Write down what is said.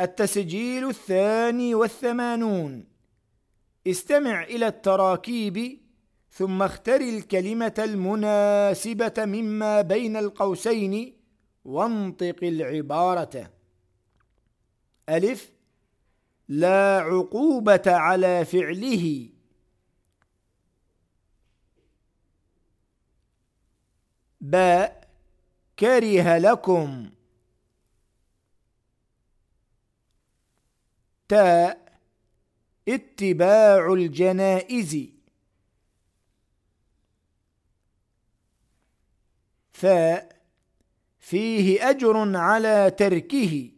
التسجيل الثاني والثمانون. استمع إلى التراكيب ثم اختر الكلمة المناسبة مما بين القوسين وانطق العبارة. ألف. لا عقوبة على فعله. باء. كره لكم. تاء اتباع الجنائز. ثاء فيه أجر على تركه.